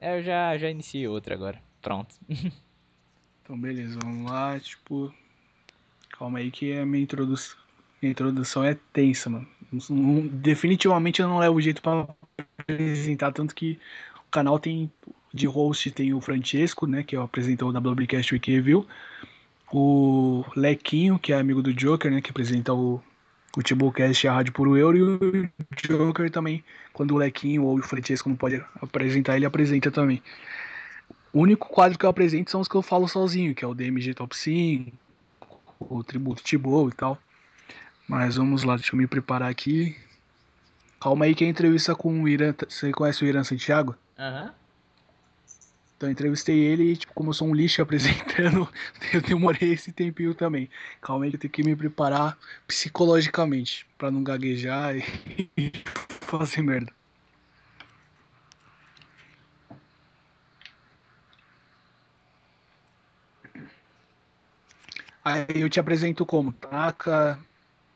É, eu já, já iniciei outra agora. Pronto. então, beleza, vamos lá. Tipo, calma aí que a minha introdução, minha introdução é tensa, mano. Não, definitivamente eu não levo jeito para apresentar, tanto que o canal tem de host tem o Francesco, né, que é apresentou o WBcast Week Review, o Lequinho, que é amigo do Joker, né, que apresenta o o Tibucast e a Rádio Puro Euro, e o Joker também, quando o Lequinho ou o Francesco não pode apresentar, ele apresenta também. O único quadro que eu apresento são os que eu falo sozinho, que é o DMG Top 5, o Tributo Tibou e tal. Mas vamos lá, deixa eu me preparar aqui. Calma aí que é a entrevista com o Irã. Você conhece o Irã Santiago? Aham. Uhum. Então eu entrevistei ele e, tipo, como eu sou um lixo apresentando, eu demorei esse tempinho também. Calma aí que eu tenho que me preparar psicologicamente para não gaguejar e fazer merda. Aí eu te apresento como Taka,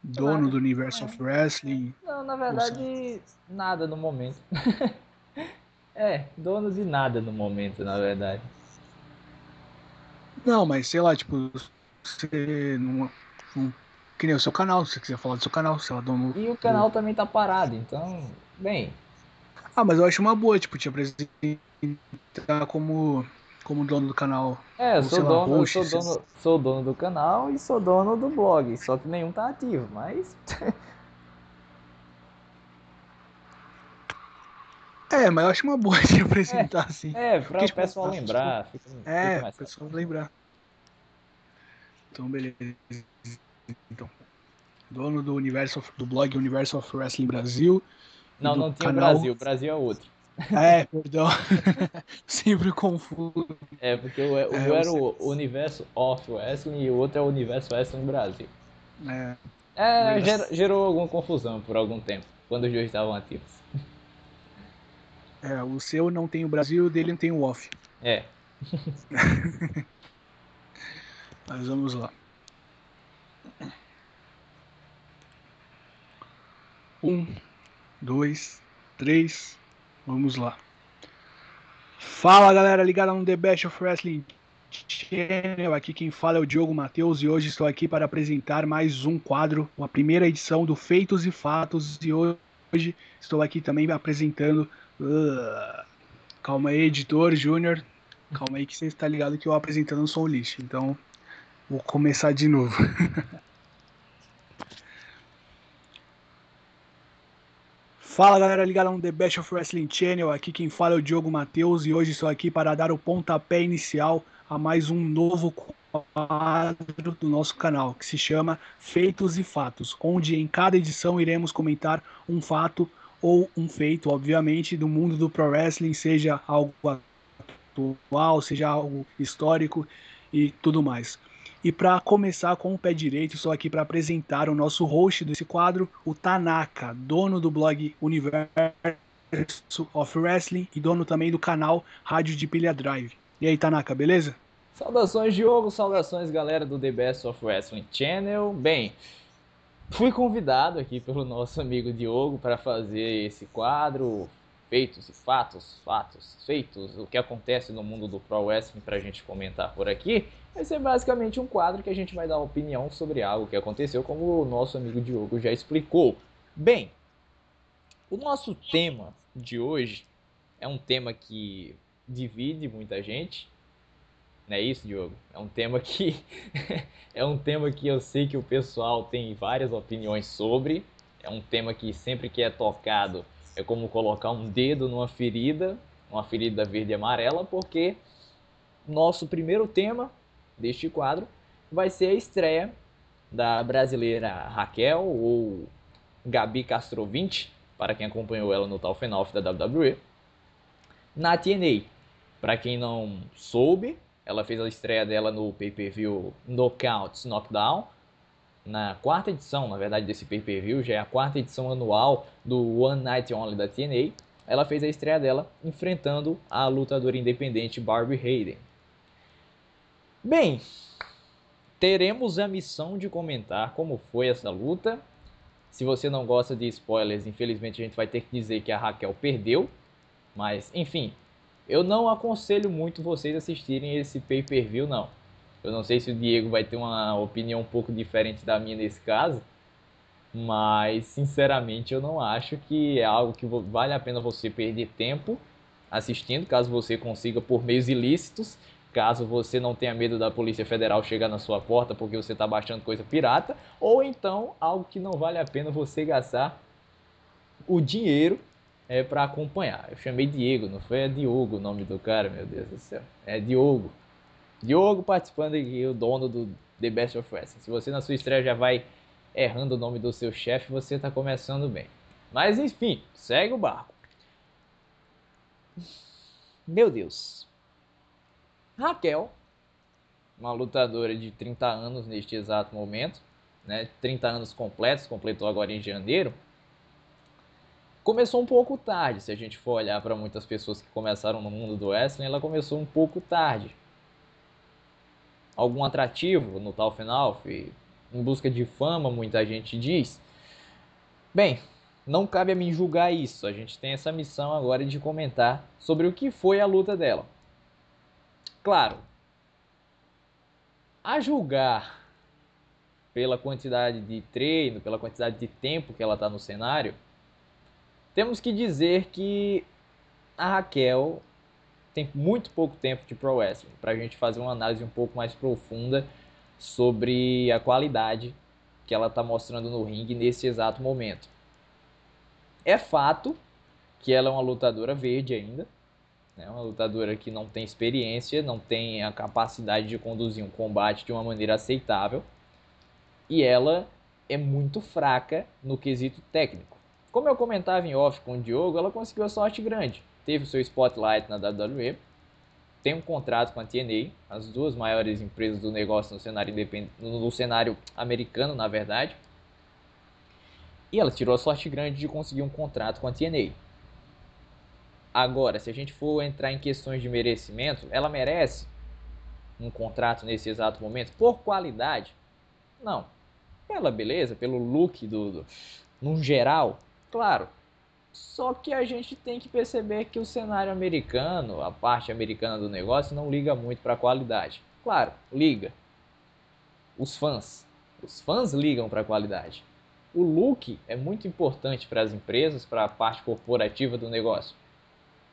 dono do Universo of Wrestling. Não, na verdade, nada no momento. É, dono de nada no momento, na verdade. Não, mas sei lá, tipo, você não. não que nem o seu canal, se você quiser falar do seu canal, sei lá, dono. E o canal do... também tá parado, então, bem. Ah, mas eu acho uma boa, tipo, te apresentar como, como dono do canal. É, eu sou dono, lá, sou, dono, sou dono do canal e sou dono do blog, só que nenhum tá ativo, mas. É, mas eu acho uma boa de apresentar é, assim. É, pra Porque, o pessoal tipo, lembrar. Fica, é, o pessoal lembrar. Então, beleza. Então, dono do universo do blog Universo of Wrestling Brasil. Não, não tinha canal... Brasil, Brasil é outro. É, perdão. Sempre confuso. É, porque o, o é, era o Universo of Wrestling e o outro é o Universo Wrestling Brasil. É. É, gerou, gerou alguma confusão por algum tempo, quando os dois estavam ativos. É, o seu não tem o Brasil, o dele não tem o off. É. Mas vamos lá. Um, dois, três, vamos lá. Fala galera, ligada no The Best of Wrestling Channel. Aqui quem fala é o Diogo Matheus e hoje estou aqui para apresentar mais um quadro, a primeira edição do Feitos e Fatos. E hoje estou aqui também apresentando Uh, calma aí, editor, Júnior. Calma aí que você está ligado que eu apresentando um lixo. Então, vou começar de novo. Fala galera ligada no The Best of Wrestling Channel, aqui quem fala é o Diogo Matheus e hoje estou aqui para dar o pontapé inicial a mais um novo quadro do nosso canal, que se chama Feitos e Fatos, onde em cada edição iremos comentar um fato ou um feito, obviamente, do mundo do pro wrestling, seja algo atual, seja algo histórico e tudo mais. E para começar com o pé direito, estou aqui para apresentar o nosso host desse quadro, o Tanaka, dono do blog Universo of Wrestling e dono também do canal Rádio de Pilha Drive. E aí, Tanaka, beleza? Saudações, Diogo, saudações, galera do The Best of Wrestling Channel. Bem, Fui convidado aqui pelo nosso amigo Diogo para fazer esse quadro, feitos e fatos, fatos, feitos, o que acontece no mundo do Pro Wrestling para a gente comentar por aqui. Vai ser basicamente um quadro que a gente vai dar opinião sobre algo que aconteceu, como o nosso amigo Diogo já explicou. Bem, o nosso tema de hoje é um tema que divide muita gente, não é isso, Diogo? É um tema que é um tema que eu sei que o pessoal tem várias opiniões sobre. É um tema que sempre que é tocado é como colocar um dedo numa ferida, uma ferida verde e amarela, porque nosso primeiro tema deste quadro vai ser a estreia da brasileira Raquel ou Gabi Castro 20, para quem acompanhou ela no Tal da WWE, na TNA. Para quem não soube, ela fez a estreia dela no pay-per-view Knockouts Knockdown, na quarta edição, na verdade, desse pay-per-view, já é a quarta edição anual do One Night Only da TNA. Ela fez a estreia dela enfrentando a lutadora independente Barbie Hayden. Bem, teremos a missão de comentar como foi essa luta. Se você não gosta de spoilers, infelizmente a gente vai ter que dizer que a Raquel perdeu. Mas, enfim, Eu não aconselho muito vocês assistirem esse pay-per-view, não. Eu não sei se o Diego vai ter uma opinião um pouco diferente da minha nesse caso, mas sinceramente eu não acho que é algo que vale a pena você perder tempo assistindo, caso você consiga por meios ilícitos, caso você não tenha medo da Polícia Federal chegar na sua porta porque você está baixando coisa pirata, ou então algo que não vale a pena você gastar o dinheiro é, para acompanhar. Eu chamei Diego, não foi? É Diogo o nome do cara, meu Deus do céu. É Diogo. Diogo participando aqui, o dono do The Best of Wrestling. Se você na sua estreia já vai errando o nome do seu chefe, você está começando bem. Mas enfim, segue o barco. Meu Deus. Raquel, uma lutadora de 30 anos neste exato momento, né? 30 anos completos, completou agora em janeiro começou um pouco tarde. Se a gente for olhar para muitas pessoas que começaram no mundo do wrestling, ela começou um pouco tarde. Algum atrativo no tal final, em busca de fama, muita gente diz. Bem, não cabe a mim julgar isso. A gente tem essa missão agora de comentar sobre o que foi a luta dela. Claro, a julgar pela quantidade de treino, pela quantidade de tempo que ela está no cenário, temos que dizer que a Raquel tem muito pouco tempo de pro wrestling para a gente fazer uma análise um pouco mais profunda sobre a qualidade que ela está mostrando no ringue nesse exato momento. É fato que ela é uma lutadora verde ainda, né? uma lutadora que não tem experiência, não tem a capacidade de conduzir um combate de uma maneira aceitável, e ela é muito fraca no quesito técnico. Como eu comentava em off com o Diogo, ela conseguiu a sorte grande. Teve o seu spotlight na WWE, tem um contrato com a TNA, as duas maiores empresas do negócio no cenário, independ... no cenário americano, na verdade. E ela tirou a sorte grande de conseguir um contrato com a TNA. Agora, se a gente for entrar em questões de merecimento, ela merece um contrato nesse exato momento por qualidade? Não. Pela beleza, pelo look do, do no geral, Claro, só que a gente tem que perceber que o cenário americano, a parte americana do negócio, não liga muito para a qualidade. Claro, liga. Os fãs. Os fãs ligam para a qualidade. O look é muito importante para as empresas, para a parte corporativa do negócio.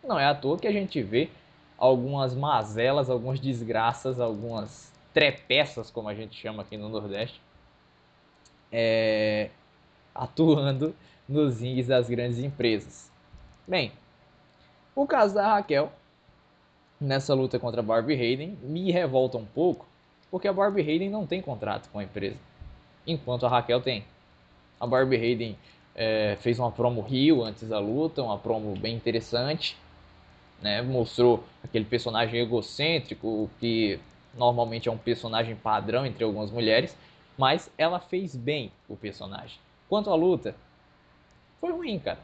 Não é à toa que a gente vê algumas mazelas, algumas desgraças, algumas trepeças, como a gente chama aqui no Nordeste, é, atuando nos rings das grandes empresas. Bem, o caso da Raquel nessa luta contra a Barbie Hayden me revolta um pouco, porque a Barbie Hayden não tem contrato com a empresa, enquanto a Raquel tem. A Barbie Hayden é, fez uma promo Rio antes da luta, uma promo bem interessante, né? mostrou aquele personagem egocêntrico que normalmente é um personagem padrão entre algumas mulheres, mas ela fez bem o personagem. Quanto à luta, foi ruim, cara.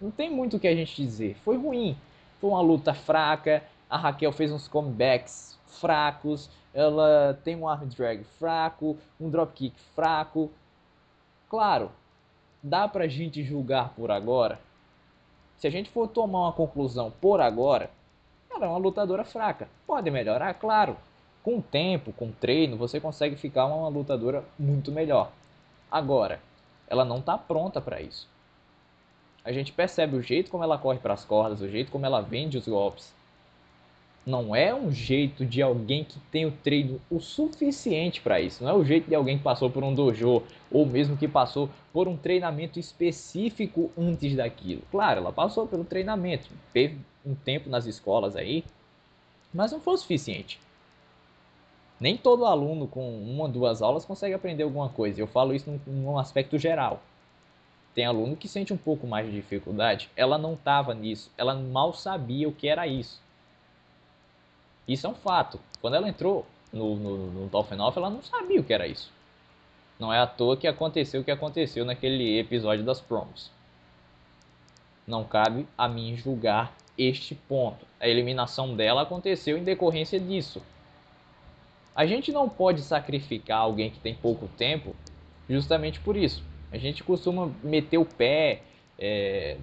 Não tem muito o que a gente dizer. Foi ruim. Foi uma luta fraca. A Raquel fez uns comebacks fracos. Ela tem um arm drag fraco, um dropkick fraco. Claro, dá pra gente julgar por agora. Se a gente for tomar uma conclusão por agora, ela é uma lutadora fraca. Pode melhorar, claro. Com tempo, com treino, você consegue ficar uma lutadora muito melhor. Agora, ela não está pronta para isso a gente percebe o jeito como ela corre para as cordas, o jeito como ela vende os golpes. Não é um jeito de alguém que tem o treino o suficiente para isso. Não é o jeito de alguém que passou por um dojo ou mesmo que passou por um treinamento específico antes daquilo. Claro, ela passou pelo treinamento, teve um tempo nas escolas aí, mas não foi o suficiente. Nem todo aluno com uma, duas aulas consegue aprender alguma coisa. Eu falo isso num, num aspecto geral. Tem aluno que sente um pouco mais de dificuldade. Ela não estava nisso, ela mal sabia o que era isso. Isso é um fato. Quando ela entrou no, no, no ela não sabia o que era isso. Não é à toa que aconteceu o que aconteceu naquele episódio das promos. Não cabe a mim julgar este ponto. A eliminação dela aconteceu em decorrência disso. A gente não pode sacrificar alguém que tem pouco tempo justamente por isso. A gente costuma meter o pé, é,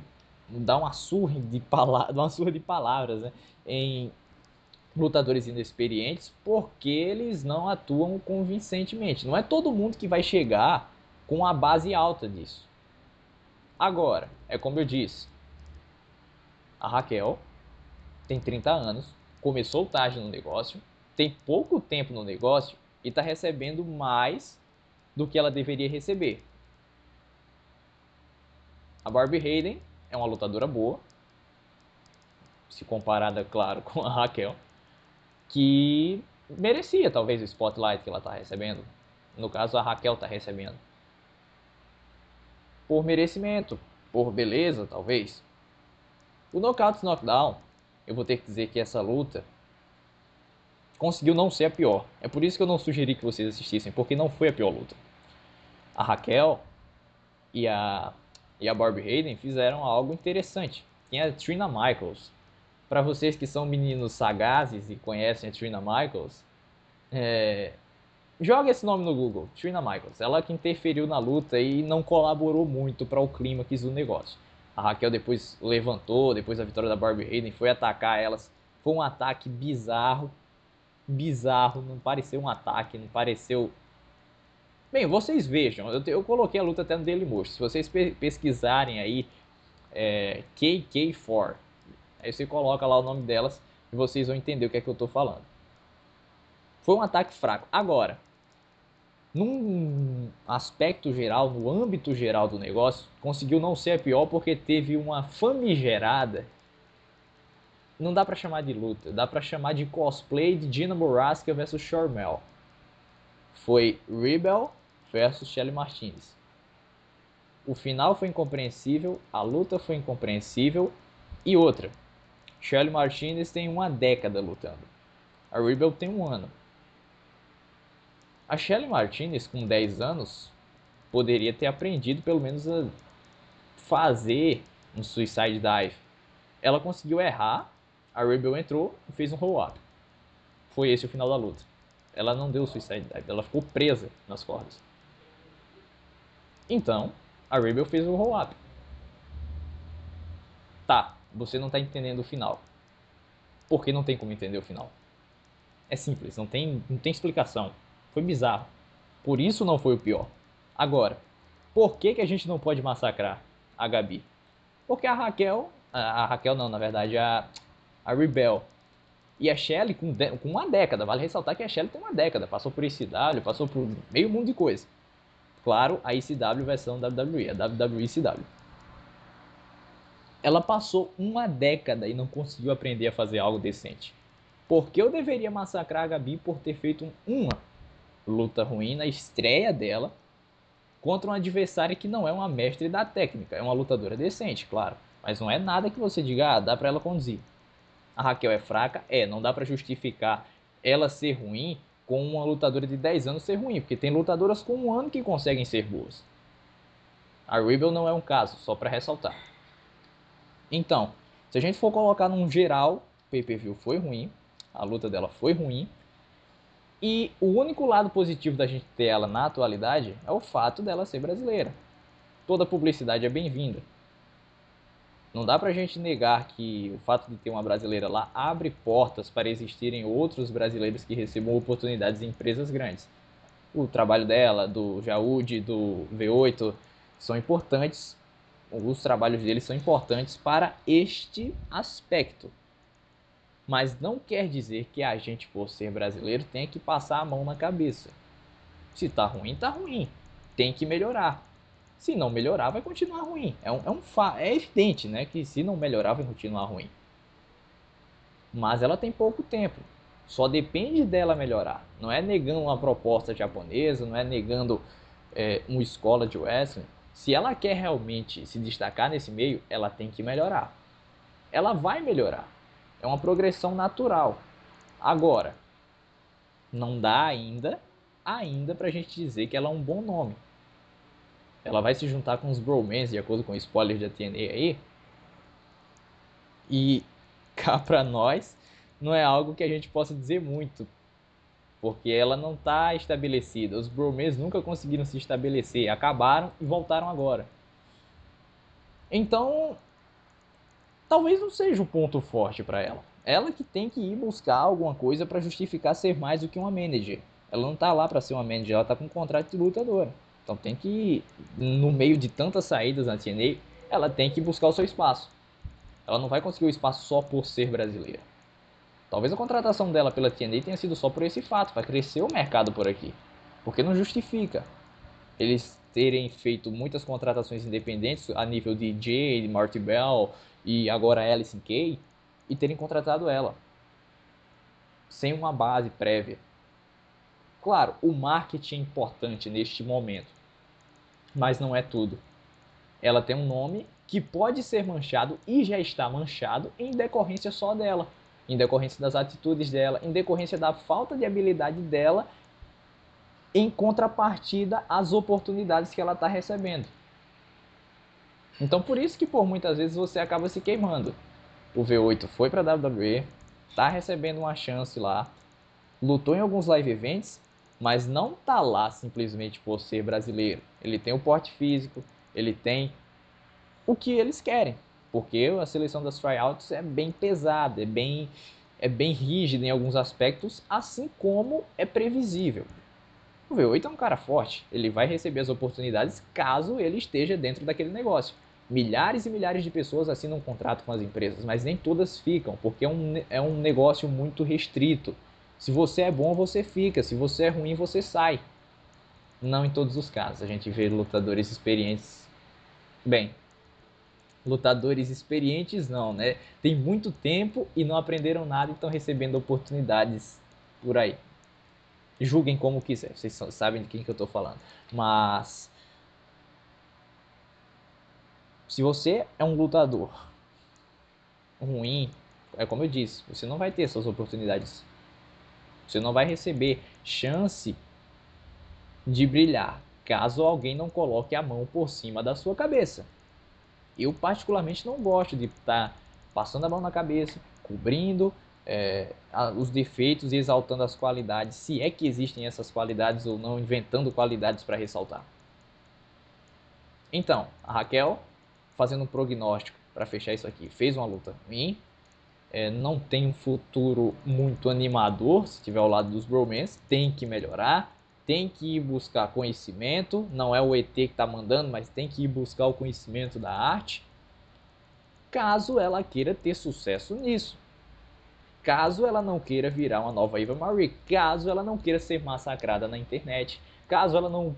dar uma surra de, pala uma surra de palavras né, em lutadores inexperientes porque eles não atuam convincentemente. Não é todo mundo que vai chegar com a base alta disso. Agora, é como eu disse, a Raquel tem 30 anos, começou tarde no negócio, tem pouco tempo no negócio e está recebendo mais do que ela deveria receber. A Barbie Hayden é uma lutadora boa, se comparada, claro, com a Raquel, que merecia talvez o spotlight que ela está recebendo. No caso, a Raquel está recebendo. Por merecimento, por beleza, talvez. O Knockouts Knockdown, eu vou ter que dizer que essa luta conseguiu não ser a pior. É por isso que eu não sugeri que vocês assistissem, porque não foi a pior luta. A Raquel e a, e a Barbie Hayden fizeram algo interessante. Tem a Trina Michaels. Para vocês que são meninos sagazes e conhecem a Trina Michaels, é, joga esse nome no Google, Trina Michaels. Ela que interferiu na luta e não colaborou muito para o clímax do negócio. A Raquel depois levantou, depois da vitória da Barbie Hayden, foi atacar elas. Foi um ataque bizarro, bizarro, não pareceu um ataque, não pareceu. Bem, vocês vejam, eu, eu coloquei a luta até no Dailymotion. Se vocês pe pesquisarem aí é, KK4, aí você coloca lá o nome delas e vocês vão entender o que é que eu estou falando. Foi um ataque fraco. Agora, num aspecto geral, no âmbito geral do negócio, conseguiu não ser a pior porque teve uma famigerada não dá para chamar de luta, dá para chamar de cosplay de Gina Boraska versus Shormel. Foi Rebel versus Shelly Martinez. O final foi incompreensível, a luta foi incompreensível e outra. Shelly Martinez tem uma década lutando. A Rebel tem um ano. A Shelly Martinez, com 10 anos, poderia ter aprendido pelo menos a fazer um suicide dive. Ela conseguiu errar a Rebel entrou e fez um roll-up. Foi esse o final da luta. Ela não deu suicide dive, ela ficou presa nas cordas. Então, a Rebel fez o roll-up. Tá, você não está entendendo o final. Por que não tem como entender o final? É simples, não tem, não tem explicação. Foi bizarro. Por isso não foi o pior. Agora, por que, que a gente não pode massacrar a Gabi? Porque a Raquel, a Raquel não, na verdade, a, a Rebel. E a Shelly com, com uma década, vale ressaltar que a Shelly tem uma década, passou por ICW, passou por meio mundo de coisa. Claro, a ICW versão WWE, a WWE ICW. Ela passou uma década e não conseguiu aprender a fazer algo decente. Por que eu deveria massacrar a Gabi por ter feito uma luta ruim na estreia dela contra um adversário que não é uma mestre da técnica, é uma lutadora decente, claro, mas não é nada que você diga, ah, dá para ela conduzir a Raquel é fraca? É, não dá para justificar ela ser ruim com uma lutadora de 10 anos ser ruim, porque tem lutadoras com um ano que conseguem ser boas. A Rebel não é um caso, só para ressaltar. Então, se a gente for colocar num geral, o pay-per-view foi ruim, a luta dela foi ruim, e o único lado positivo da gente ter ela na atualidade é o fato dela ser brasileira. Toda publicidade é bem-vinda. Não dá para a gente negar que o fato de ter uma brasileira lá abre portas para existirem outros brasileiros que recebam oportunidades em empresas grandes. O trabalho dela, do Jaúde, do V8, são importantes, os trabalhos deles são importantes para este aspecto. Mas não quer dizer que a gente, por ser brasileiro, tenha que passar a mão na cabeça. Se tá ruim, tá ruim. Tem que melhorar. Se não melhorar, vai continuar ruim. É, um, é, um é evidente né, que se não melhorar, vai continuar ruim. Mas ela tem pouco tempo. Só depende dela melhorar. Não é negando uma proposta japonesa, não é negando é, uma escola de wrestling. Se ela quer realmente se destacar nesse meio, ela tem que melhorar. Ela vai melhorar. É uma progressão natural. Agora, não dá ainda, ainda pra gente dizer que ela é um bom nome ela vai se juntar com os bromans, de acordo com o spoiler da TNA aí. E cá pra nós, não é algo que a gente possa dizer muito, porque ela não está estabelecida. Os bromans nunca conseguiram se estabelecer, acabaram e voltaram agora. Então, talvez não seja o ponto forte para ela. Ela que tem que ir buscar alguma coisa para justificar ser mais do que uma manager. Ela não tá lá para ser uma manager, ela tá com um contrato de lutadora. Então tem que, no meio de tantas saídas na TNA, ela tem que buscar o seu espaço. Ela não vai conseguir o espaço só por ser brasileira. Talvez a contratação dela pela TNA tenha sido só por esse fato, para crescer o mercado por aqui. Porque não justifica eles terem feito muitas contratações independentes a nível de Jade, Marty Bell e agora Alice Kay e terem contratado ela sem uma base prévia. Claro, o marketing é importante neste momento, mas não é tudo. Ela tem um nome que pode ser manchado e já está manchado em decorrência só dela, em decorrência das atitudes dela, em decorrência da falta de habilidade dela, em contrapartida às oportunidades que ela está recebendo. Então, por isso que por muitas vezes você acaba se queimando. O V8 foi para a WWE, está recebendo uma chance lá, lutou em alguns live events, mas não tá lá simplesmente por ser brasileiro. Ele tem o porte físico, ele tem o que eles querem, porque a seleção das tryouts é bem pesada, é bem, é bem rígida em alguns aspectos, assim como é previsível. O V8 é um cara forte, ele vai receber as oportunidades caso ele esteja dentro daquele negócio. Milhares e milhares de pessoas assinam um contrato com as empresas, mas nem todas ficam, porque é um, é um negócio muito restrito. Se você é bom, você fica, se você é ruim, você sai. Não em todos os casos, a gente vê lutadores experientes. Bem, lutadores experientes não, né? Tem muito tempo e não aprenderam nada e estão recebendo oportunidades por aí. Julguem como quiser, vocês sabem de quem que eu estou falando. Mas se você é um lutador ruim, é como eu disse, você não vai ter essas oportunidades. Você não vai receber chance de brilhar caso alguém não coloque a mão por cima da sua cabeça. Eu particularmente não gosto de estar tá passando a mão na cabeça, cobrindo é, os defeitos e exaltando as qualidades, se é que existem essas qualidades ou não, inventando qualidades para ressaltar. Então, a Raquel, fazendo um prognóstico para fechar isso aqui, fez uma luta ruim, é, não tem um futuro muito animador se estiver ao lado dos Bromans, tem que melhorar, tem que ir buscar conhecimento, não é o ET que está mandando, mas tem que ir buscar o conhecimento da arte, caso ela queira ter sucesso nisso. Caso ela não queira virar uma nova Eva Marie, caso ela não queira ser massacrada na internet, caso ela não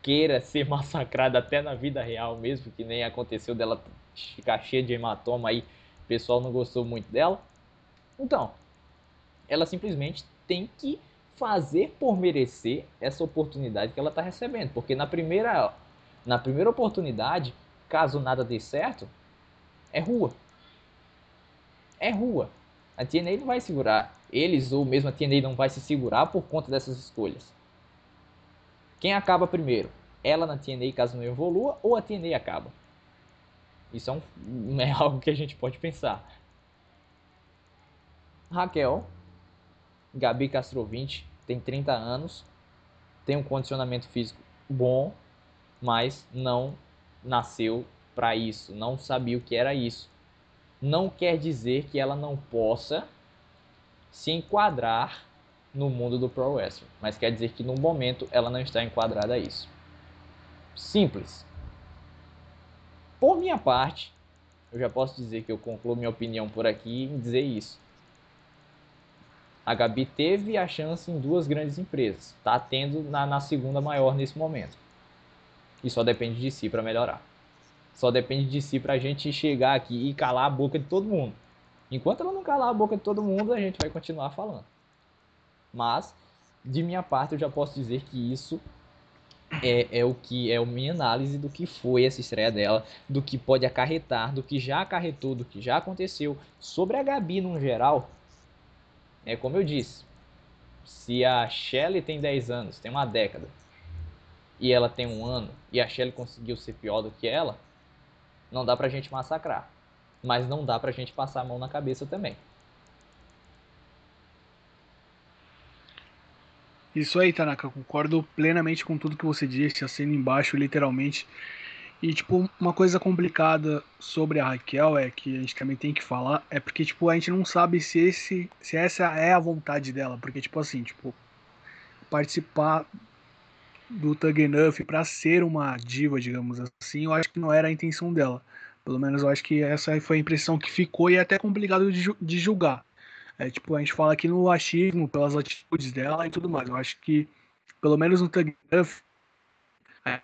queira ser massacrada até na vida real mesmo, que nem aconteceu dela ficar cheia de hematoma aí, o pessoal não gostou muito dela. Então, ela simplesmente tem que fazer por merecer essa oportunidade que ela está recebendo. Porque na primeira, na primeira oportunidade, caso nada dê certo, é rua. É rua. A TNA não vai segurar. Eles ou mesmo a TNA não vai se segurar por conta dessas escolhas. Quem acaba primeiro? Ela na TNA caso não evolua ou a TNA acaba? Isso é, um, é algo que a gente pode pensar. Raquel Gabi Castrovinte tem 30 anos, tem um condicionamento físico bom, mas não nasceu para isso, não sabia o que era isso. Não quer dizer que ela não possa se enquadrar no mundo do pro wrestling, mas quer dizer que no momento ela não está enquadrada a isso. Simples. Por minha parte, eu já posso dizer que eu concluo minha opinião por aqui em dizer isso. A Gabi teve a chance em duas grandes empresas. Está tendo na, na segunda maior nesse momento. E só depende de si para melhorar. Só depende de si para a gente chegar aqui e calar a boca de todo mundo. Enquanto ela não calar a boca de todo mundo, a gente vai continuar falando. Mas, de minha parte, eu já posso dizer que isso é, é, o que é a minha análise do que foi essa estreia dela, do que pode acarretar, do que já acarretou, do que já aconteceu. Sobre a Gabi no geral, é como eu disse, se a Shelly tem 10 anos, tem uma década, e ela tem um ano, e a Shelly conseguiu ser pior do que ela, não dá pra gente massacrar. Mas não dá pra gente passar a mão na cabeça também. Isso aí, Tanaka, concordo plenamente com tudo que você disse, assino embaixo, literalmente. E, tipo, uma coisa complicada sobre a Raquel é que a gente também tem que falar, é porque, tipo, a gente não sabe se, esse, se essa é a vontade dela. Porque, tipo assim, tipo, participar do Tug Enough pra ser uma diva, digamos assim, eu acho que não era a intenção dela. Pelo menos eu acho que essa foi a impressão que ficou e é até complicado de, de julgar. É, tipo, a gente fala aqui no achismo, pelas atitudes dela e tudo mais. Eu acho que, pelo menos no Tug Enough, é,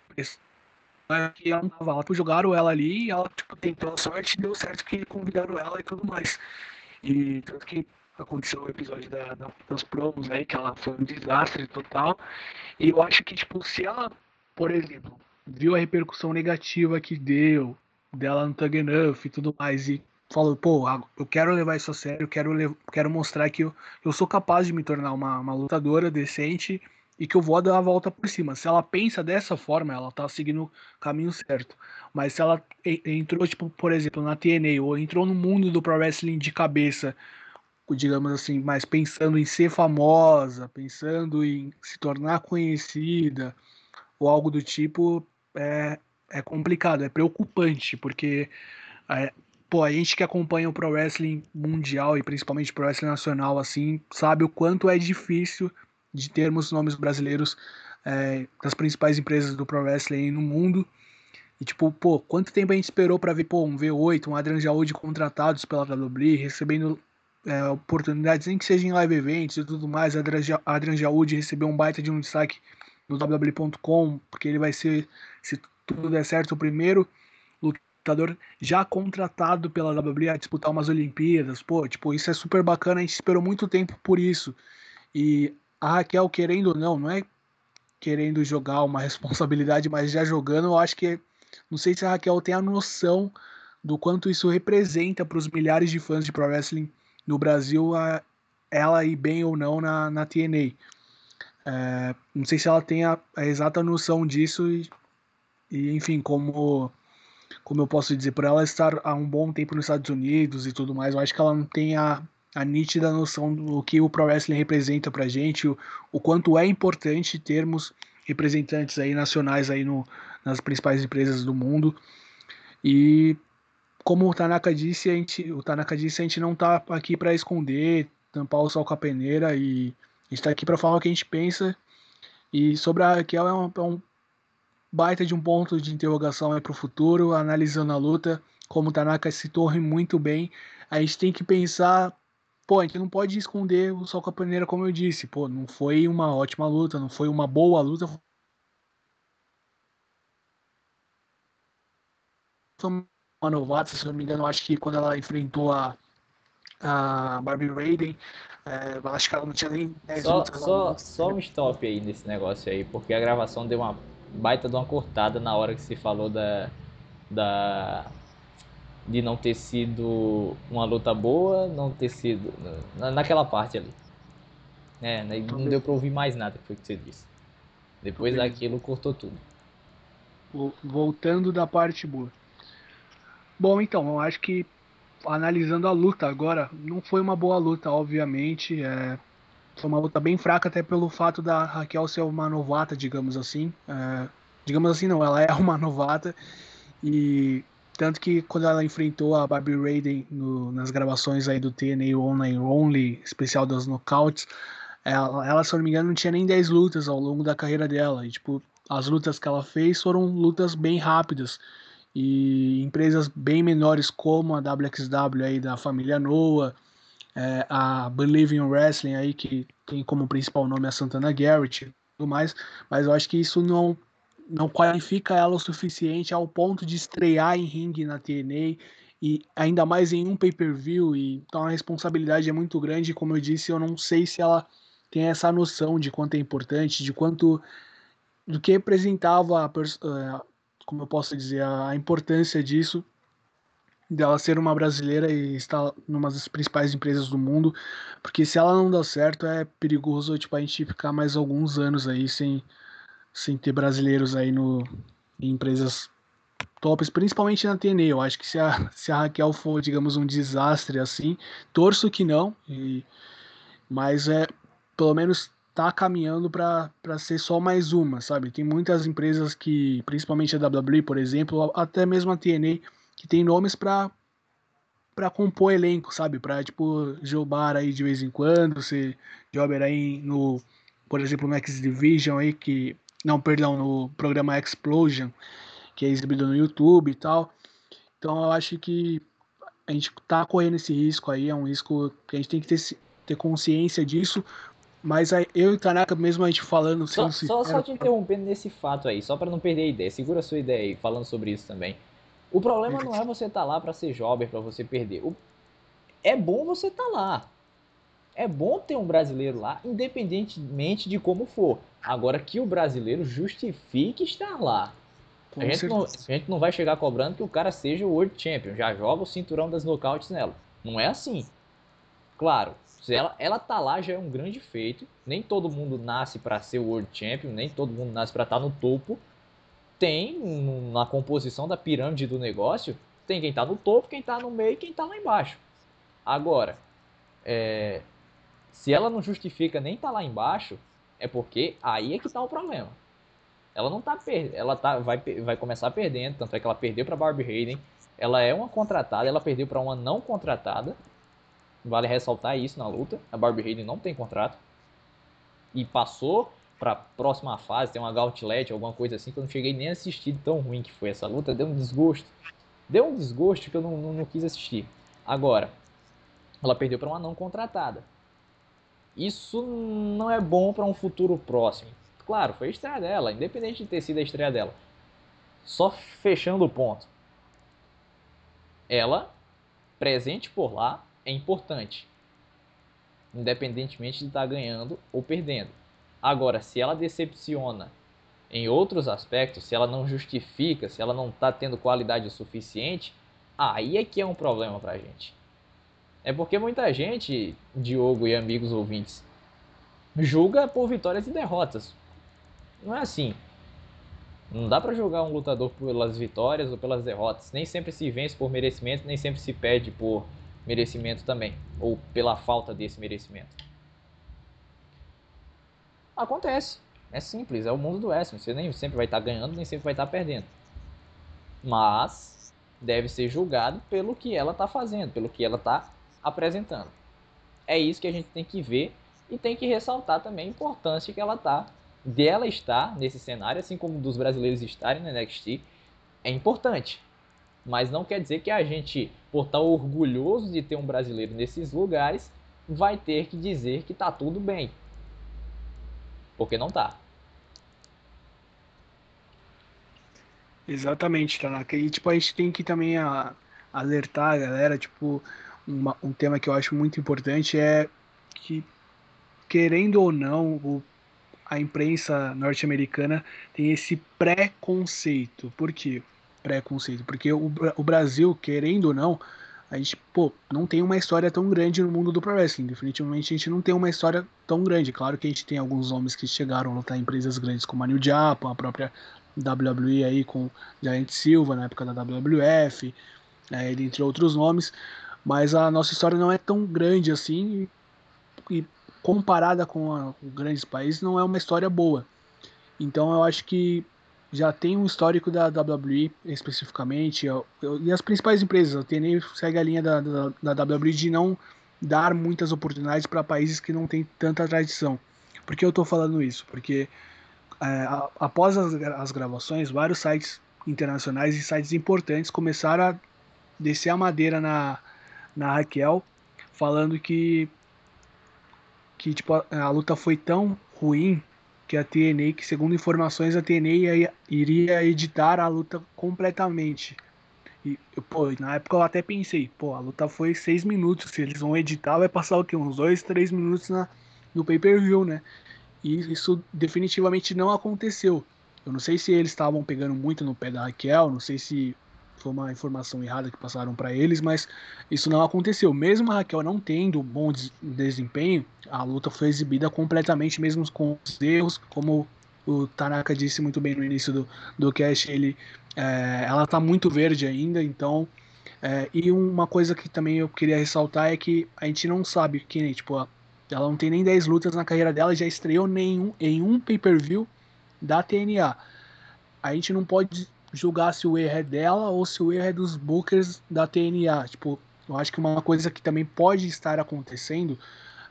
que ela não tava lá, jogaram ela ali e ela tipo, tentou a sorte deu certo que convidaram ela e tudo mais. E tanto que aconteceu o episódio da, da, das promos aí, que ela foi um desastre total. E eu acho que, tipo, se ela, por exemplo, viu a repercussão negativa que deu dela no Tug Enough e tudo mais, e falou, pô, eu quero levar isso a sério, eu quero, quero mostrar que eu, eu sou capaz de me tornar uma, uma lutadora decente e que eu vou dar a volta por cima. Se ela pensa dessa forma, ela tá seguindo o caminho certo. Mas se ela entrou, tipo, por exemplo, na TNA, ou entrou no mundo do Pro Wrestling de cabeça, digamos assim, mas pensando em ser famosa, pensando em se tornar conhecida, ou algo do tipo, é, é complicado, é preocupante, porque é, pô, a gente que acompanha o Pro Wrestling mundial e principalmente o Pro Wrestling nacional, assim, sabe o quanto é difícil de termos nomes brasileiros é, das principais empresas do Pro Wrestling no mundo. E tipo, pô, quanto tempo a gente esperou para ver, pô, um V8, um Adrian Jaúde contratados pela WWE, recebendo é, oportunidades, nem que seja em live events e tudo mais. Adrian Jaúde recebeu um baita de um destaque no WWE.com, porque ele vai ser, se tudo der certo, o primeiro lutador já contratado pela WWE a disputar umas Olimpíadas. Pô, tipo, isso é super bacana, a gente esperou muito tempo por isso. E a Raquel, querendo ou não, não é querendo jogar uma responsabilidade, mas já jogando, eu acho que. Não sei se a Raquel tem a noção do quanto isso representa para os milhares de fãs de Pro Wrestling no Brasil, a, ela ir bem ou não na, na TNA. É, não sei se ela tem a, a exata noção disso e, e, enfim, como, como eu posso dizer, por ela estar há um bom tempo nos Estados Unidos e tudo mais, eu acho que ela não tem a, a nítida noção do que o Pro Wrestling representa pra gente, o, o quanto é importante termos representantes aí nacionais aí no, nas principais empresas do mundo. E como o Tanaka disse, a gente, o Tanaka disse, a gente não tá aqui para esconder, tampar o sol com a peneira e a gente tá aqui para falar o que a gente pensa. E sobre a Raquel é um, é um baita de um ponto de interrogação é pro futuro, analisando a luta, como o Tanaka citou muito bem, a gente tem que pensar pô, a gente não pode esconder o Sol Caponeira, como eu disse. Pô, não foi uma ótima luta, não foi uma boa luta. Foi uma novata, se não me engano, acho que quando ela enfrentou a, a Barbie Raiden, é, acho que ela não tinha nem 10 só, lutas. Só, só um stop aí nesse negócio aí, porque a gravação deu uma baita de uma cortada na hora que se falou da, da de não ter sido uma luta boa, não ter sido. naquela parte ali. É, não deu pra ouvir mais nada que foi que você disse. Depois daquilo cortou tudo. Voltando da parte boa. Bom, então, eu acho que analisando a luta agora, não foi uma boa luta, obviamente. É, foi uma luta bem fraca, até pelo fato da Raquel ser uma novata, digamos assim. É, digamos assim, não, ela é uma novata. E tanto que quando ela enfrentou a Barbie Raiden no, nas gravações aí do TNA Online Only, especial das Knockouts, ela, ela, se eu não me engano, não tinha nem 10 lutas ao longo da carreira dela. E, tipo, as lutas que ela fez foram lutas bem rápidas. E empresas bem menores como a WXW aí da família Noah, é, a Believe in Wrestling aí, que tem como principal nome a Santana Garrett e tudo mais, mas eu acho que isso não não qualifica ela o suficiente ao ponto de estrear em ringue na TNA e ainda mais em um pay-per-view então a responsabilidade é muito grande, como eu disse, eu não sei se ela tem essa noção de quanto é importante, de quanto do que representava a, como eu posso dizer, a importância disso dela ser uma brasileira e estar numa das principais empresas do mundo, porque se ela não dá certo é perigoso tipo a gente ficar mais alguns anos aí sem sem ter brasileiros aí no, em empresas tops, principalmente na TNA. Eu acho que se a, se a Raquel for, digamos, um desastre assim, torço que não, e, mas é pelo menos tá caminhando para ser só mais uma, sabe? Tem muitas empresas que, principalmente a WWE, por exemplo, até mesmo a TNA, que tem nomes para para compor elenco, sabe? Para tipo jogar aí de vez em quando, ser jobber aí no, por exemplo, no X Division aí que não, perdão, no programa Explosion, que é exibido no YouTube e tal. Então eu acho que a gente tá correndo esse risco aí, é um risco que a gente tem que ter, ter consciência disso, mas aí, eu e o Tanaka, mesmo a gente falando. Só, só, só te interrompendo nesse fato aí, só para não perder a ideia. Segura a sua ideia aí, falando sobre isso também. O problema não é você estar tá lá para ser jovem, para você perder. O... É bom você estar tá lá. É bom ter um brasileiro lá, independentemente de como for. Agora que o brasileiro justifique estar lá. A gente, não, a gente, não, vai chegar cobrando que o cara seja o World Champion, já joga o cinturão das nocautes nela. Não é assim. Claro, se ela, ela tá lá já é um grande feito. Nem todo mundo nasce para ser World Champion, nem todo mundo nasce para estar tá no topo. Tem na composição da pirâmide do negócio, tem quem tá no topo, quem tá no meio e quem tá lá embaixo. Agora, é, se ela não justifica nem tá lá embaixo, é porque aí é que tá o problema. Ela não tá perdendo, ela tá vai, vai começar perdendo, tanto é que ela perdeu para Barbie Hayden. Ela é uma contratada, ela perdeu para uma não contratada. Vale ressaltar isso na luta. A Barbie Hayden não tem contrato. E passou para a próxima fase, tem uma Gauntlet, alguma coisa assim, que eu não cheguei nem a assistir tão ruim que foi essa luta. Deu um desgosto. Deu um desgosto que eu não, não, não quis assistir. Agora, ela perdeu para uma não contratada. Isso não é bom para um futuro próximo. Claro, foi a estreia dela, independente de ter sido a estreia dela. Só fechando o ponto. Ela, presente por lá, é importante, independentemente de estar tá ganhando ou perdendo. Agora, se ela decepciona em outros aspectos, se ela não justifica, se ela não está tendo qualidade o suficiente, aí é que é um problema para a gente. É porque muita gente, Diogo e amigos ouvintes, julga por vitórias e derrotas. Não é assim. Não dá para julgar um lutador pelas vitórias ou pelas derrotas. Nem sempre se vence por merecimento, nem sempre se perde por merecimento também, ou pela falta desse merecimento. Acontece, é simples, é o mundo do wrestling. Você nem sempre vai estar tá ganhando, nem sempre vai estar tá perdendo. Mas deve ser julgado pelo que ela está fazendo, pelo que ela está apresentando. É isso que a gente tem que ver e tem que ressaltar também a importância que ela tá dela estar nesse cenário, assim como dos brasileiros estarem na NXT, é importante. Mas não quer dizer que a gente, por estar orgulhoso de ter um brasileiro nesses lugares, vai ter que dizer que tá tudo bem. Porque não tá. Exatamente, Tanaka. E tipo, a gente tem que também a, alertar a galera, tipo, uma, um tema que eu acho muito importante é que, querendo ou não, o, a imprensa norte-americana tem esse pré-conceito. Por quê? preconceito, porque o, o Brasil, querendo ou não, a gente, pô, não tem uma história tão grande no mundo do pro wrestling. Definitivamente a gente não tem uma história tão grande. Claro que a gente tem alguns homens que chegaram a lutar em empresas grandes como a New Japan, a própria WWE aí com Giant Silva na época da WWF, é, entre outros nomes. Mas a nossa história não é tão grande assim e, e comparada com, a, com grandes países não é uma história boa. Então eu acho que já tem um histórico da WWE especificamente, eu, eu, e as principais empresas, a TNA segue a linha da, da, da WWE de não dar muitas oportunidades para países que não têm tanta tradição. Por que eu estou falando isso? Porque é, após as, as gravações, vários sites internacionais e sites importantes começaram a descer a madeira na, na Raquel, falando que, que tipo, a, a luta foi tão ruim que a TNA, que segundo informações a TNA ia, iria editar a luta completamente. E, pô, na época eu até pensei, pô, a luta foi seis minutos, se eles vão editar vai passar o quê? Uns dois, três minutos na, no pay-per-view, né? E isso definitivamente não aconteceu. Eu não sei se eles estavam pegando muito no pé da Raquel, não sei se foi uma informação errada que passaram para eles, mas isso não aconteceu. Mesmo a Raquel não tendo bom desempenho, a luta foi exibida completamente, mesmo com os erros, como o Tanaka disse muito bem no início do, do cast, ele, é, ela está muito verde ainda, então. É, e uma coisa que também eu queria ressaltar é que a gente não sabe que, tipo, Ela não tem nem 10 lutas na carreira dela, já estreou nenhum, em um pay-per-view da TNA. A gente não pode julgar se o erro é dela ou se o erro é dos bookers da TNA. Tipo, eu acho que uma coisa que também pode estar acontecendo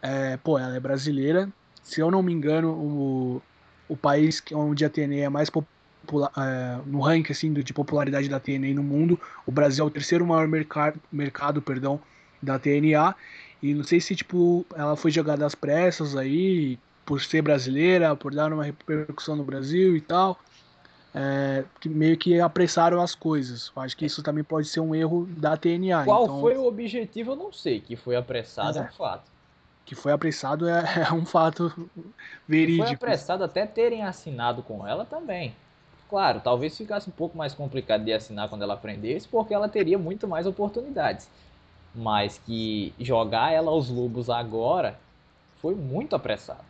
é, pô, ela é brasileira. Se eu não me engano, o, o país onde a TNA é mais popular, é, no ranking assim, de popularidade da TNA no mundo, o Brasil é o terceiro maior mercado, mercado perdão, da TNA. E não sei se, tipo, ela foi jogada às pressas aí, por ser brasileira, por dar uma repercussão no Brasil e tal. É, que meio que apressaram as coisas. Acho que isso também pode ser um erro da TNA. Qual então... foi o objetivo, eu não sei. Que foi apressado é, um fato. Que foi apressado é, é um fato verídico. Que foi apressado até terem assinado com ela também. Claro, talvez ficasse um pouco mais complicado de assinar quando ela aprendesse, porque ela teria muito mais oportunidades mas que jogar ela aos lobos agora foi muito apressado.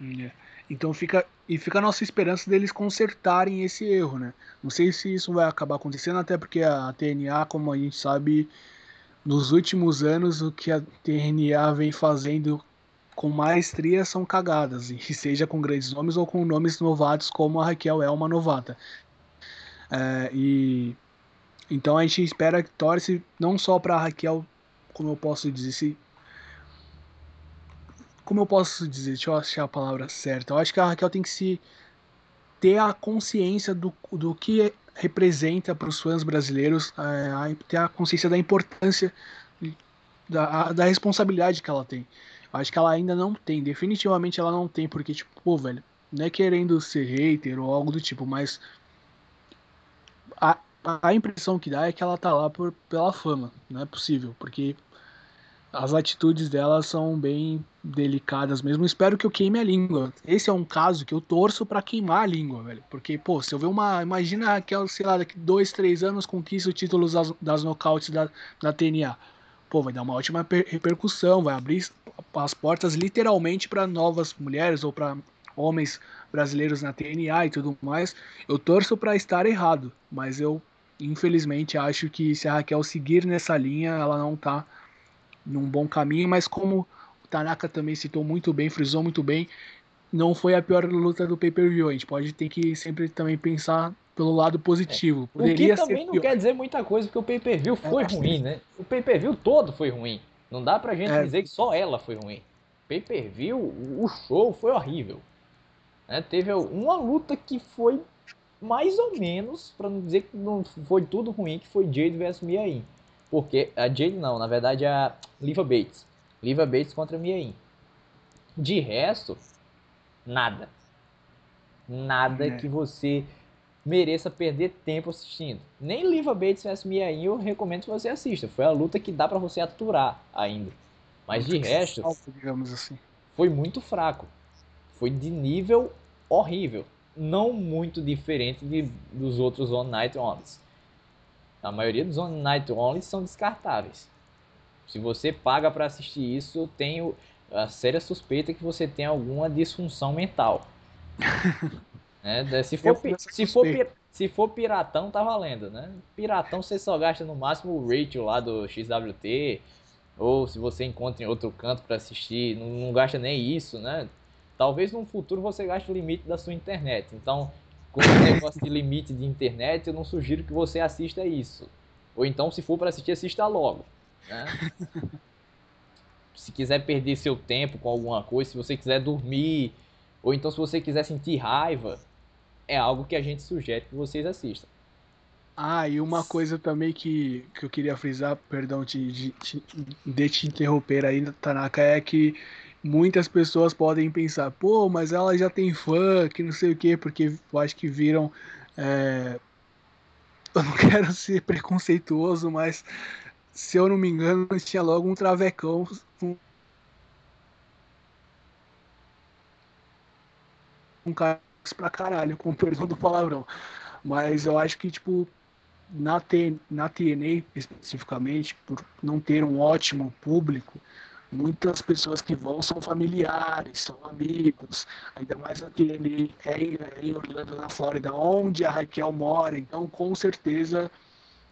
É. Então fica e fica a nossa esperança deles consertarem esse erro, né? Não sei se isso vai acabar acontecendo, até porque a TNA, como a gente sabe, nos últimos anos o que a TNA vem fazendo com maestria são cagadas, e seja com grandes nomes ou com nomes novatos, como a Raquel é uma novata. É, e então a gente espera que torce não só para Raquel, como eu posso dizer, se como eu posso dizer, deixa eu achar a palavra certa. Eu acho que a Raquel tem que se ter a consciência do, do que representa para os fãs brasileiros, é, ter a consciência da importância, da, da responsabilidade que ela tem. Eu acho que ela ainda não tem, definitivamente ela não tem, porque, tipo, pô, velho, não é querendo ser hater ou algo do tipo, mas a, a impressão que dá é que ela tá lá por, pela fama. Não é possível, porque as atitudes dela são bem delicadas mesmo. Espero que eu queime a língua. Esse é um caso que eu torço para queimar a língua, velho. Porque, pô, se eu ver uma. Imagina aquela, sei lá, daqui dois, três anos conquista o título das, das nocautes da, da TNA. Pô, vai dar uma ótima repercussão, vai abrir as portas literalmente para novas mulheres ou para homens brasileiros na TNA e tudo mais. Eu torço para estar errado, mas eu infelizmente, acho que se a Raquel seguir nessa linha, ela não tá num bom caminho, mas como Tanaka também citou muito bem, frisou muito bem, não foi a pior luta do pay-per-view. A gente pode ter que sempre também pensar pelo lado positivo. É. O que também não pior. quer dizer muita coisa, porque o pay-per-view é, foi é, ruim, né? O pay-per-view todo foi ruim. Não dá pra gente é. dizer que só ela foi ruim. Pay-per-view, o show foi horrível. Né? Teve uma luta que foi mais ou menos, para não dizer que não foi tudo ruim, que foi Jade versus Mia Yim. Porque a Jade não, na verdade a Liva Bates. Liva Bates contra Mia Yim. De resto, nada. Nada é. que você mereça perder tempo assistindo. Nem Liva Bates versus Mia Yim eu recomendo que você assista. Foi a luta que dá para você aturar ainda. Mas de resto, digamos assim. foi muito fraco. Foi de nível horrível não muito diferente de, dos outros On Night Onlys. A maioria dos On Night Onlys são descartáveis. Se você paga para assistir isso, eu tenho a séria suspeita que você tem alguma disfunção mental. né? Se for, se, for, se for piratão, tá valendo, né? Piratão você só gasta no máximo o Rachel lá do XWT, ou se você encontra em outro canto para assistir, não, não gasta nem isso, né? Talvez no futuro você gaste o limite da sua internet. Então, com o negócio de limite de internet, eu não sugiro que você assista isso. Ou então, se for para assistir, assista logo. Né? se quiser perder seu tempo com alguma coisa, se você quiser dormir, ou então se você quiser sentir raiva, é algo que a gente sugere que vocês assistam. Ah, e uma coisa também que, que eu queria frisar, perdão de, de, de te interromper aí, Tanaka, é que muitas pessoas podem pensar, pô, mas ela já tem fã, que não sei o quê, porque eu acho que viram. É... Eu não quero ser preconceituoso, mas se eu não me engano, tinha logo um travecão. Um, um cara pra caralho, com perdão do palavrão. Mas eu acho que, tipo, na, T, na TNA especificamente, por não ter um ótimo público, muitas pessoas que vão são familiares, são amigos, ainda mais aquele é, é em Orlando, na Flórida, onde a Raquel mora, então com certeza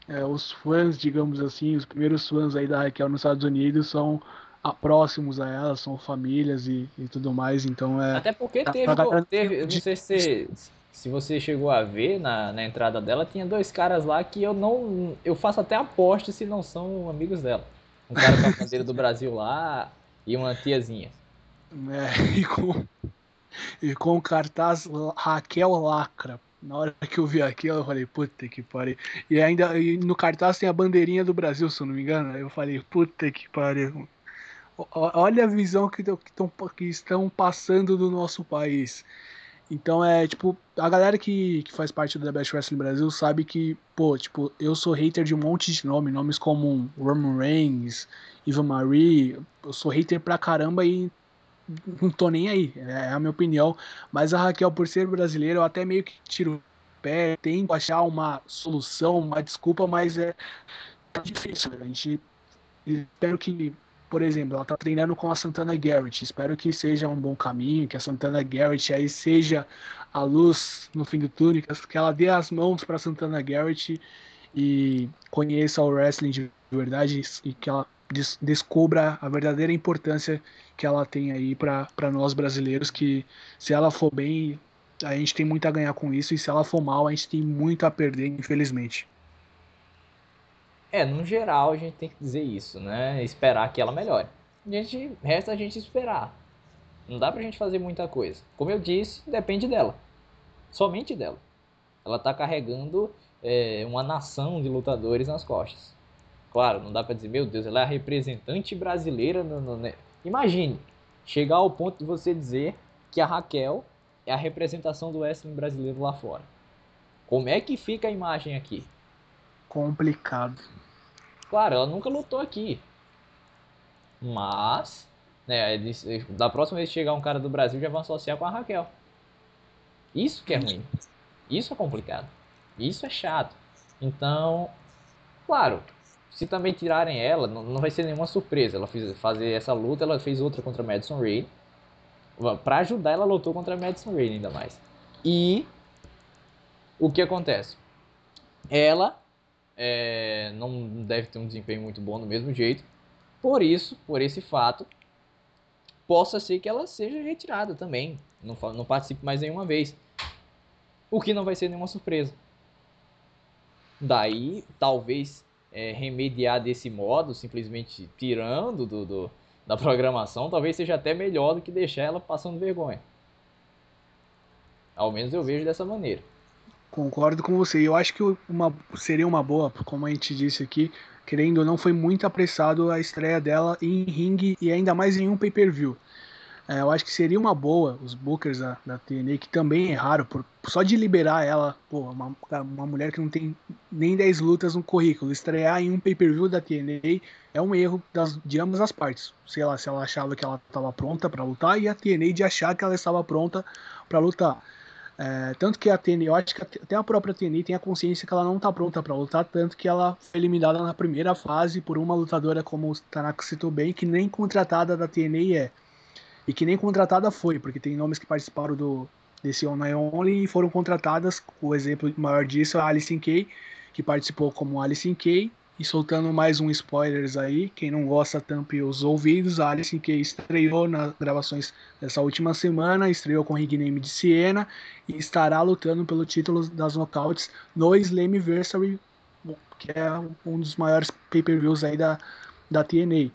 é, os fãs, digamos assim, os primeiros fãs aí da Raquel nos Estados Unidos são próximos a ela, são famílias e, e tudo mais, então é. Até porque teve, pra... teve não sei se, se você chegou a ver na, na entrada dela, tinha dois caras lá que eu não. Eu faço até aposta se não são amigos dela. Um cara com a bandeira do Brasil lá e uma tiazinha. É, e com, e com o cartaz Raquel Lacra. Na hora que eu vi aquilo, eu falei, puta que pariu. E ainda e no cartaz tem a bandeirinha do Brasil, se eu não me engano. Eu falei, puta que pariu. Olha a visão que, que, que estão passando do nosso país. Então é tipo, a galera que, que faz parte do The Best Wrestling Brasil sabe que, pô, tipo, eu sou hater de um monte de nome, nomes como Roman Reigns, Eva Marie, eu sou hater pra caramba e não tô nem aí, é a minha opinião. Mas a Raquel, por ser brasileira, eu até meio que tiro o pé, tento achar uma solução, uma desculpa, mas é tá difícil. Né? A gente espero que, por exemplo, ela tá treinando com a Santana Garrett. Espero que seja um bom caminho, que a Santana Garrett aí seja a luz no fim do túnel, que ela dê as mãos para Santana Garrett e conheça o wrestling de verdade e que ela des descubra a verdadeira importância que ela tem aí para nós brasileiros, que se ela for bem, a gente tem muito a ganhar com isso, e se ela for mal, a gente tem muito a perder, infelizmente. É, no geral a gente tem que dizer isso, né? Esperar que ela melhore. A gente, resta a gente esperar. Não dá pra gente fazer muita coisa. Como eu disse, depende dela. Somente dela. Ela tá carregando é, uma nação de lutadores nas costas. Claro, não dá para dizer, meu Deus, ela é a representante brasileira. No, no, né? Imagine chegar ao ponto de você dizer que a Raquel é a representação do wrestling brasileiro lá fora. Como é que fica a imagem aqui? Complicado. Claro, ela nunca lutou aqui. Mas, né, da próxima vez que chegar um cara do Brasil, já vão associar com a Raquel. Isso que é ruim. Isso é complicado. Isso é chato. Então, claro, se também tirarem ela, não, não vai ser nenhuma surpresa. Ela fez fazer essa luta, ela fez outra contra Madison Rain. Para ajudar, ela lutou contra Madison Rain ainda mais. E o que acontece? Ela é, não deve ter um desempenho muito bom do mesmo jeito. Por isso, por esse fato, possa ser que ela seja retirada também. Não, não participe mais nenhuma vez. O que não vai ser nenhuma surpresa. Daí, talvez é, remediar desse modo, simplesmente tirando do, do, da programação, talvez seja até melhor do que deixar ela passando vergonha. Ao menos eu vejo dessa maneira. Concordo com você. Eu acho que uma, seria uma boa, como a gente disse aqui, querendo ou não, foi muito apressado a estreia dela em ringue e ainda mais em um pay-per-view. É, eu acho que seria uma boa os bookers da, da TNA, que também erraram, por, só de liberar ela, pô, uma, uma mulher que não tem nem 10 lutas no currículo, estrear em um pay-per-view da TNA é um erro das, de ambas as partes. Sei lá, se ela achava que ela estava pronta para lutar e a TNA de achar que ela estava pronta para lutar. É, tanto que a TNA, eu acho que até a própria TNA tem a consciência que ela não está pronta para lutar, tanto que ela foi eliminada na primeira fase por uma lutadora, como o Tanaka citou bem, que nem contratada da TNA é e que nem contratada foi, porque tem nomes que participaram do desse On Only e foram contratadas. O exemplo maior disso é a Alice Kay, que participou como Alice Kay. E soltando mais um spoilers aí, quem não gosta tampe os ouvidos, a Alice Kay estreou nas gravações dessa última semana, estreou com o rig name de Siena e estará lutando pelo título das nocautes no Slammiversary, que é um dos maiores pay-per-views aí da, da TNA.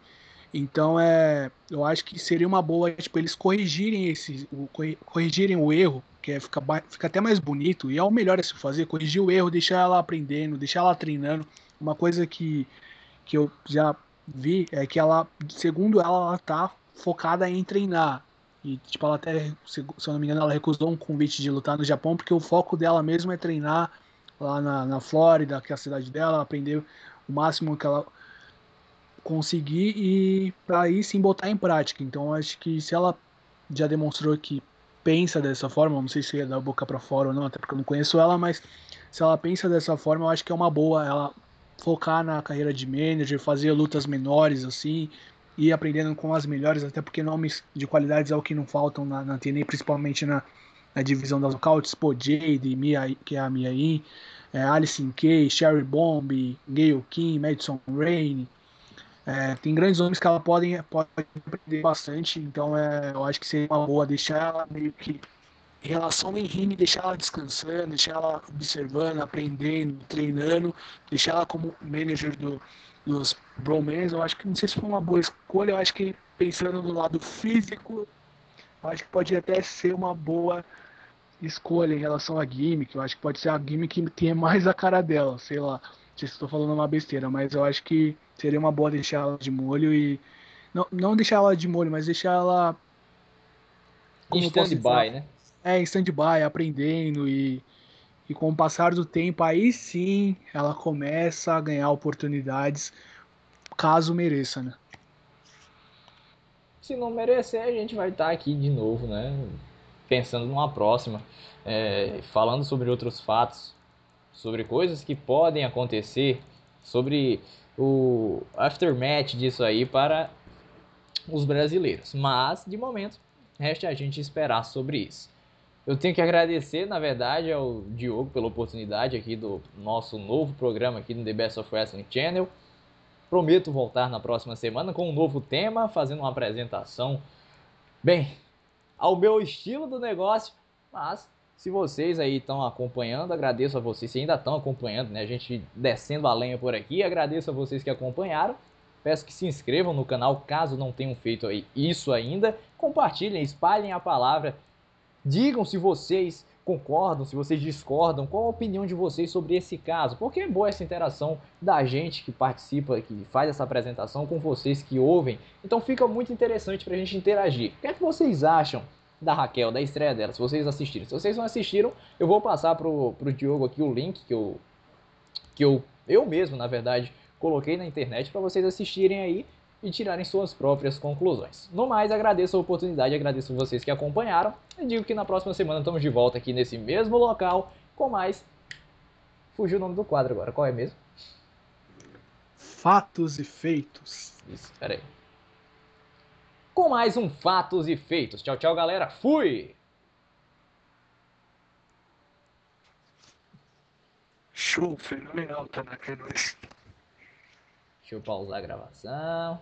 Então é, eu acho que seria uma boa tipo, eles corrigirem esse, o, corrigirem o erro, que é, fica, fica até mais bonito, e é o melhor a se fazer, corrigir o erro, deixar ela aprendendo, deixar ela treinando. Uma coisa que, que eu já vi é que ela, segundo ela, ela tá focada em treinar. E, tipo, ela até, se, se eu não me engano, ela recusou um convite de lutar no Japão, porque o foco dela mesmo é treinar lá na, na Flórida, que é a cidade dela, aprender o máximo que ela conseguir e para aí sim botar em prática. Então acho que se ela já demonstrou que pensa dessa forma, não sei se é da boca para fora ou não, até porque eu não conheço ela, mas se ela pensa dessa forma, eu acho que é uma boa ela focar na carreira de manager, fazer lutas menores assim, e aprendendo com as melhores, até porque nomes de qualidades é o que não faltam na, na TNA, principalmente na, na divisão das nocautes, pô, Jade, Mia, que é a Mia In, é, Alice Kay, Sherry Bomb, Gail Kim, Madison Rain, É, tem grandes homens que ela podem, pode aprender bastante, então é, eu acho que seria uma boa deixar ela meio que em relação ao Henrique, deixar ela descansando, deixar ela observando, aprendendo, treinando, deixar ela como manager do, dos Bromans, eu acho que não sei se foi uma boa escolha, eu acho que pensando no lado físico, eu acho que pode até ser uma boa escolha em relação à gimmick, eu acho que pode ser a gimmick que tenha mais a cara dela, sei lá, não sei se estou falando uma besteira, mas eu acho que Seria uma boa deixar ela de molho e. Não, não deixar ela de molho, mas deixar ela. Em stand-by, né? É, em stand-by, aprendendo e. E com o passar do tempo, aí sim ela começa a ganhar oportunidades, caso mereça, né? Se não merecer, a gente vai estar aqui de novo, né? Pensando numa próxima, é, falando sobre outros fatos, sobre coisas que podem acontecer, sobre o aftermath disso aí para os brasileiros. Mas, de momento, resta a gente esperar sobre isso. Eu tenho que agradecer, na verdade, ao Diogo pela oportunidade aqui do nosso novo programa aqui no The Best of Wrestling Channel. Prometo voltar na próxima semana com um novo tema, fazendo uma apresentação bem ao meu estilo do negócio, mas se vocês aí estão acompanhando, agradeço a vocês, se ainda estão acompanhando, né? A gente descendo a lenha por aqui, agradeço a vocês que acompanharam. Peço que se inscrevam no canal caso não tenham feito aí isso ainda. Compartilhem, espalhem a palavra. Digam se vocês concordam, se vocês discordam, qual a opinião de vocês sobre esse caso. Porque é boa essa interação da gente que participa, que faz essa apresentação com vocês que ouvem. Então fica muito interessante para a gente interagir. O que é que vocês acham? Da Raquel, da estreia dela, se vocês assistiram. Se vocês não assistiram, eu vou passar pro, pro Diogo aqui o link que eu, que eu, eu mesmo, na verdade, coloquei na internet para vocês assistirem aí e tirarem suas próprias conclusões. No mais, agradeço a oportunidade, agradeço vocês que acompanharam e digo que na próxima semana estamos de volta aqui nesse mesmo local com mais. Fugiu o nome do quadro agora, qual é mesmo? Fatos e feitos. Isso, peraí com mais um Fatos e Feitos. Tchau, tchau, galera. Fui! Show, fenomenal, Tanaka. Deixa eu pausar a gravação.